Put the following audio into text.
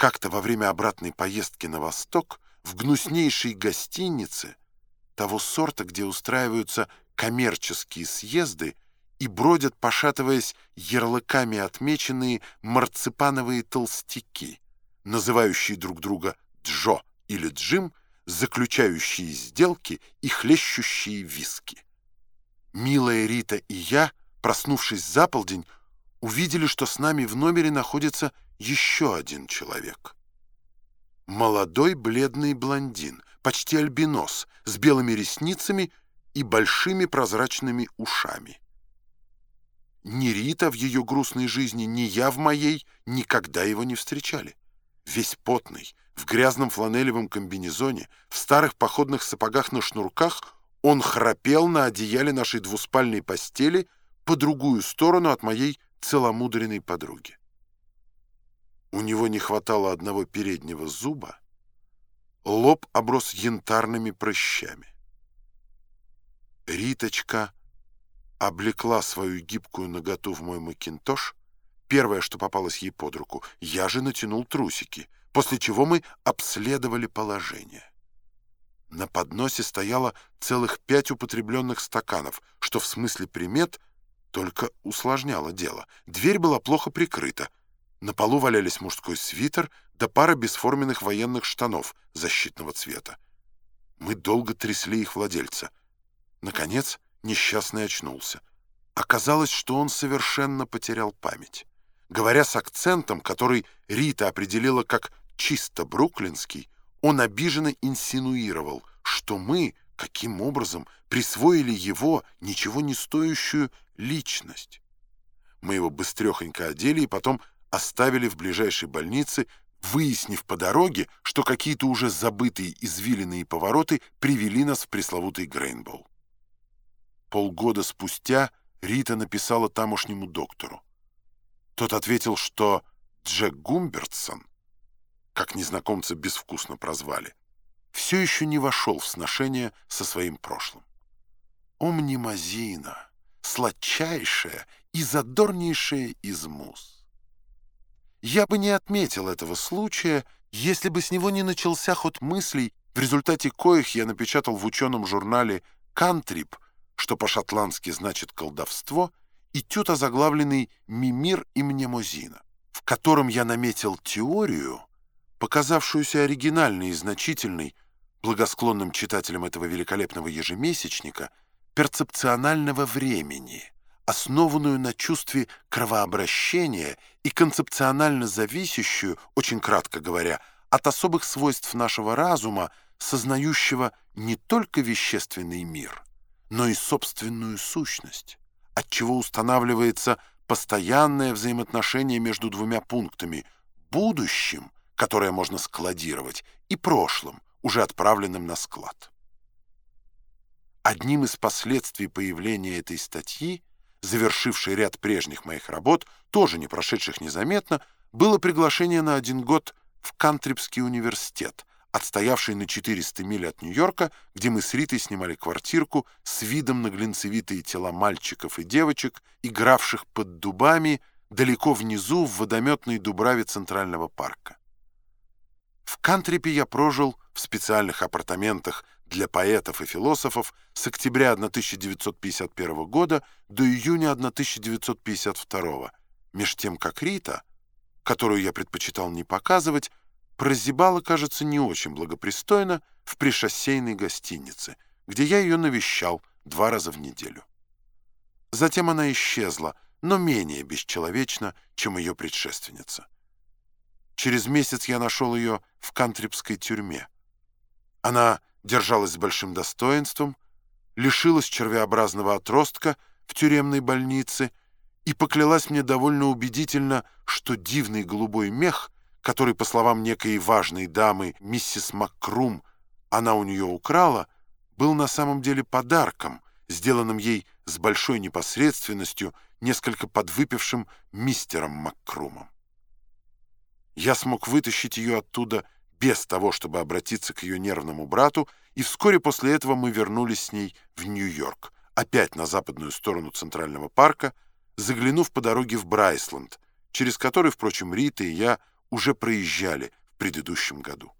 как-то во время обратной поездки на восток в гнуснейшей гостинице того сорта, где устраиваются коммерческие съезды и бродят, пошатываясь ярлыками отмеченные марципановые толстяки, называющие друг друга Джо или Джим, заключающие сделки и хлещущие виски. Милая Рита и я, проснувшись за полдень, увидели, что с нами в номере находится еще один человек. Молодой бледный блондин, почти альбинос, с белыми ресницами и большими прозрачными ушами. Ни Рита в ее грустной жизни, ни я в моей никогда его не встречали. Весь потный, в грязном фланелевом комбинезоне, в старых походных сапогах на шнурках, он храпел на одеяле нашей двуспальной постели по другую сторону от моей целомудренной подруги. У него не хватало одного переднего зуба, лоб оброс янтарными прыщами. Риточка облекла свою гибкую ноготу в мой макинтош, первое, что попалось ей под руку, я же натянул трусики, после чего мы обследовали положение. На подносе стояло целых пять употребленных стаканов, что в смысле примет только усложняло дело. Дверь была плохо прикрыта. На полу валялись мужской свитер да пара бесформенных военных штанов защитного цвета. Мы долго трясли их владельца. Наконец, несчастный очнулся. Оказалось, что он совершенно потерял память. Говоря с акцентом, который Рита определила как чисто бруклинский, он обиженно инсинуировал, что мы каким образом присвоили его ничего не стоящую личность. Мы его быстрехонько одели и потом оставили в ближайшей больнице, выяснив по дороге, что какие-то уже забытые извилины и повороты привели нас в пресловутый Грейнболл. Полгода спустя Рита написала тамошнему доктору. Тот ответил, что Джек Гумбертсон, как незнакомца безвкусно прозвали, все еще не вошел в сношение со своим прошлым. Омнимазина, сладчайшая и задорнейшая из муз. Я бы не отметил этого случая, если бы с него не начался ход мыслей, в результате коих я напечатал в ученом журнале «Кантрип», что по-шотландски значит «колдовство», и тют озаглавленный «Мимир и Мнемозина», в котором я наметил теорию, показавшуюся оригинальной и значительной, благосклонным читателям этого великолепного ежемесячника, перцепционального времени, основанную на чувстве кровообращения и концепционально зависящую, очень кратко говоря, от особых свойств нашего разума, сознающего не только вещественный мир, но и собственную сущность, от чего устанавливается постоянное взаимоотношение между двумя пунктами – будущим, которое можно складировать, и прошлым, уже отправленным на склад. Одним из последствий появления этой статьи, завершившей ряд прежних моих работ, тоже не прошедших незаметно, было приглашение на один год в Кантрипский университет, отстоявший на 400 миль от Нью-Йорка, где мы с Ритой снимали квартирку с видом на глинцевитые тела мальчиков и девочек, игравших под дубами далеко внизу в водометной дубраве Центрального парка. В Кантрипе я прожил в специальных апартаментах для поэтов и философов с октября 1951 года до июня 1952, меж тем как Рита, которую я предпочитал не показывать, прозябала, кажется, не очень благопристойно в пришоссейной гостинице, где я ее навещал два раза в неделю. Затем она исчезла, но менее бесчеловечно, чем ее предшественница. Через месяц я нашел ее в кантрипской тюрьме. Она держалась с большим достоинством, лишилась червеобразного отростка в тюремной больнице и поклялась мне довольно убедительно, что дивный голубой мех, который, по словам некой важной дамы, миссис Маккрум, она у нее украла, был на самом деле подарком, сделанным ей с большой непосредственностью несколько подвыпившим мистером Маккрумом. Я смог вытащить ее оттуда без того, чтобы обратиться к ее нервному брату, и вскоре после этого мы вернулись с ней в Нью-Йорк, опять на западную сторону Центрального парка, заглянув по дороге в Брайсланд, через который, впрочем, Рита и я уже проезжали в предыдущем году.